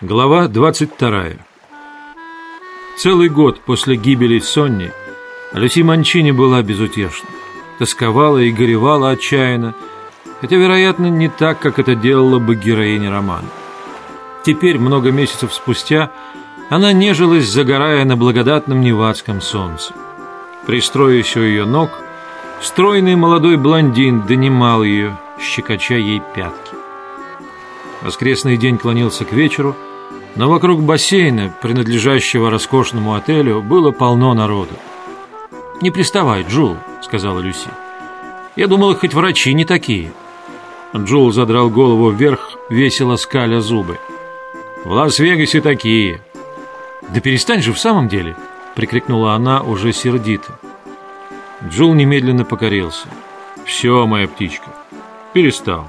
Глава 22 Целый год после гибели Сонни Люси Манчини была безутешна. Тосковала и горевала отчаянно, хотя, вероятно, не так, как это делала бы героиня романа. Теперь, много месяцев спустя, она нежилась, загорая на благодатном невадском солнце. Пристроясь у ее ног, стройный молодой блондин донимал ее, щекоча ей пятки. Воскресный день клонился к вечеру, но вокруг бассейна, принадлежащего роскошному отелю, было полно народу. «Не приставай, Джул», — сказала Люси. «Я думала, хоть врачи не такие». Джул задрал голову вверх, весело скаля зубы. «В Лас-Вегасе такие». «Да перестань же в самом деле!» — прикрикнула она уже сердито. Джул немедленно покорился. «Все, моя птичка, перестал».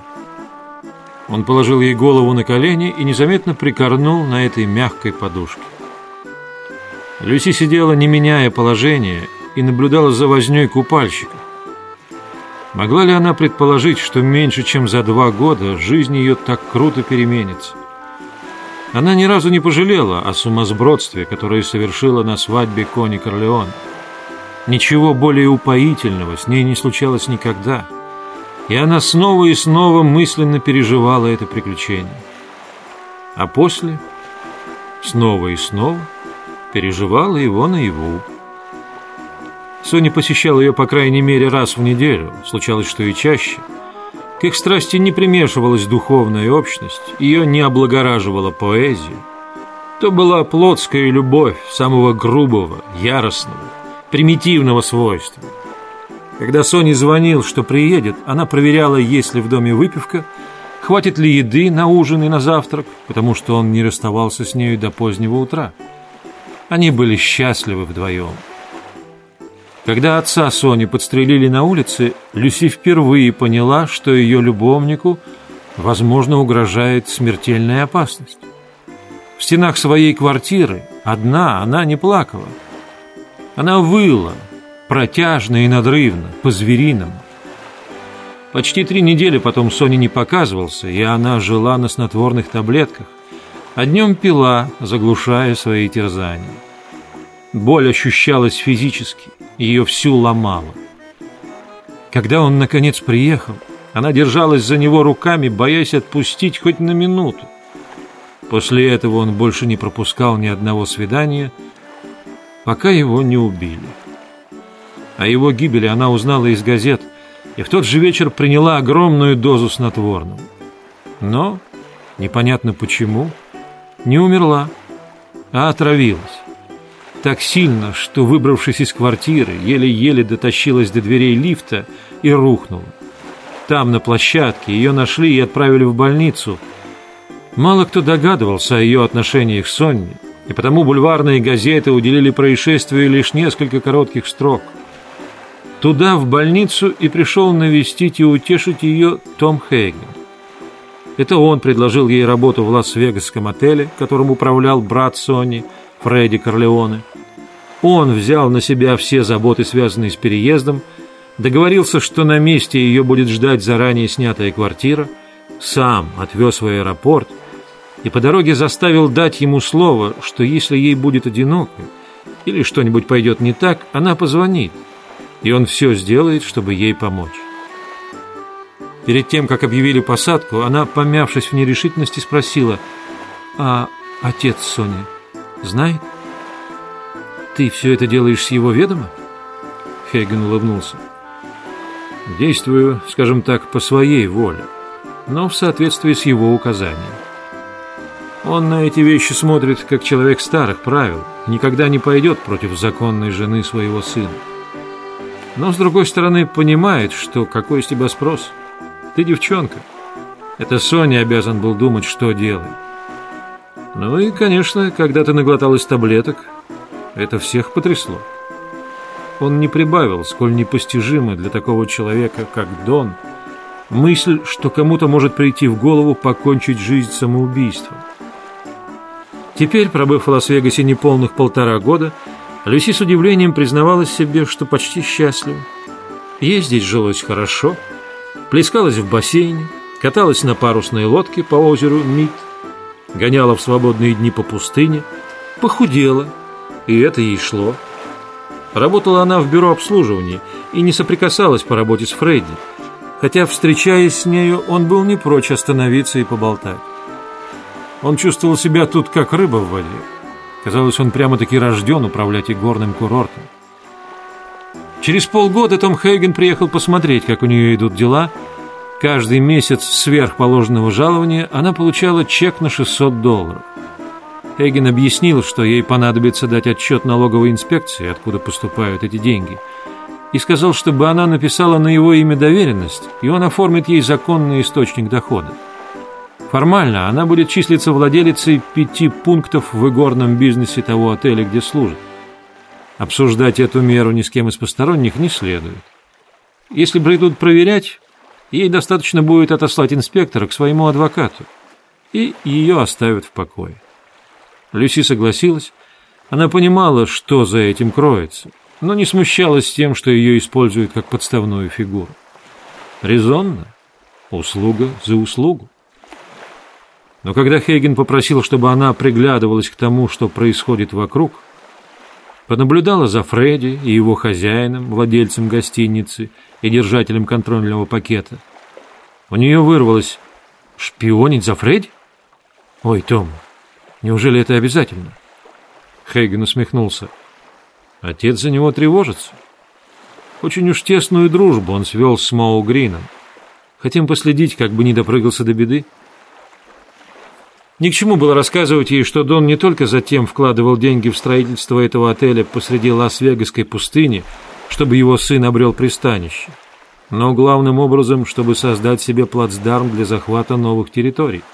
Он положил ей голову на колени и незаметно прикорнул на этой мягкой подушке. Люси сидела, не меняя положения, и наблюдала за вознёй купальщика. Могла ли она предположить, что меньше чем за два года жизнь ее так круто переменится? Она ни разу не пожалела о сумасбродстве, которое совершила на свадьбе Кони Корлеон. Ничего более упоительного с ней не случалось никогда — и она снова и снова мысленно переживала это приключение. А после снова и снова переживала его наяву. Соня посещала ее, по крайней мере, раз в неделю, случалось, что и чаще. К их страсти не примешивалась духовная общность, ее не облагораживала поэзия. То была плотская любовь самого грубого, яростного, примитивного свойства – когда Сони звонил, что приедет, она проверяла, есть ли в доме выпивка, хватит ли еды на ужин и на завтрак, потому что он не расставался с нею до позднего утра. Они были счастливы вдвоем. Когда отца Сони подстрелили на улице, Люси впервые поняла, что ее любовнику, возможно, угрожает смертельная опасность. В стенах своей квартиры одна она не плакала. Она выла, протяжно и надрывно, по-звериному. Почти три недели потом Соня не показывался, и она жила на снотворных таблетках, а днем пила, заглушая свои терзания. Боль ощущалась физически, ее всю ломала. Когда он, наконец, приехал, она держалась за него руками, боясь отпустить хоть на минуту. После этого он больше не пропускал ни одного свидания, пока его не убили. О его гибели она узнала из газет и в тот же вечер приняла огромную дозу снотворного. Но, непонятно почему, не умерла, а отравилась. Так сильно, что, выбравшись из квартиры, еле-еле дотащилась до дверей лифта и рухнула. Там, на площадке, ее нашли и отправили в больницу. Мало кто догадывался о ее отношениях с Сонни, и потому бульварные газеты уделили происшествию лишь несколько коротких строк – Туда, в больницу, и пришел навестить и утешить ее Том Хейген. Это он предложил ей работу в Лас-Вегасском отеле, которым управлял брат Сони, Фредди Корлеоне. Он взял на себя все заботы, связанные с переездом, договорился, что на месте ее будет ждать заранее снятая квартира, сам отвез в аэропорт и по дороге заставил дать ему слово, что если ей будет одиноко или что-нибудь пойдет не так, она позвонит – и он все сделает, чтобы ей помочь. Перед тем, как объявили посадку, она, помявшись в нерешительности, спросила, «А отец Сони знает? Ты все это делаешь с его ведома?» Хейген улыбнулся. «Действую, скажем так, по своей воле, но в соответствии с его указанием. Он на эти вещи смотрит, как человек старых правил, никогда не пойдет против законной жены своего сына но, с другой стороны, понимает, что какой из тебя спрос? Ты девчонка. Это Соня обязан был думать, что делать. Ну и, конечно, когда ты наглоталась таблеток, это всех потрясло. Он не прибавил, сколь непостижимо для такого человека, как Дон, мысль, что кому-то может прийти в голову покончить жизнь самоубийством. Теперь, пробыв в Лас-Вегасе неполных полтора года, Люси с удивлением признавалась себе, что почти счастлива. Ей здесь жилось хорошо, плескалась в бассейне, каталась на парусной лодке по озеру Мид. гоняла в свободные дни по пустыне, похудела, и это ей шло. Работала она в бюро обслуживания и не соприкасалась по работе с Фредди, хотя, встречаясь с нею, он был не прочь остановиться и поболтать. Он чувствовал себя тут как рыба в воде. Казалось, он прямо-таки рожден управлять игорным курортом. Через полгода Том Хейген приехал посмотреть, как у нее идут дела. Каждый месяц сверх положенного жалования она получала чек на 600 долларов. Хейген объяснил, что ей понадобится дать отчет налоговой инспекции, откуда поступают эти деньги, и сказал, чтобы она написала на его имя доверенность, и он оформит ей законный источник дохода. Формально она будет числиться владелицей пяти пунктов в игорном бизнесе того отеля, где служит. Обсуждать эту меру ни с кем из посторонних не следует. Если придут проверять, ей достаточно будет отослать инспектора к своему адвокату, и ее оставят в покое. Люси согласилась. Она понимала, что за этим кроется, но не смущалась тем, что ее используют как подставную фигуру. Резонно. Услуга за услугу. Но когда Хейген попросил, чтобы она приглядывалась к тому, что происходит вокруг, понаблюдала за Фредди и его хозяином, владельцем гостиницы и держателем контрольного пакета. У нее вырвалось «Шпионить за Фредди? Ой, Том, неужели это обязательно?» Хейген усмехнулся. Отец за него тревожится. Очень уж тесную дружбу он свел с Моу Грином. Хотим последить, как бы не допрыгался до беды. Ни к чему было рассказывать ей, что Дон не только затем вкладывал деньги в строительство этого отеля посреди Лас-Вегасской пустыни, чтобы его сын обрел пристанище, но главным образом, чтобы создать себе плацдарм для захвата новых территорий –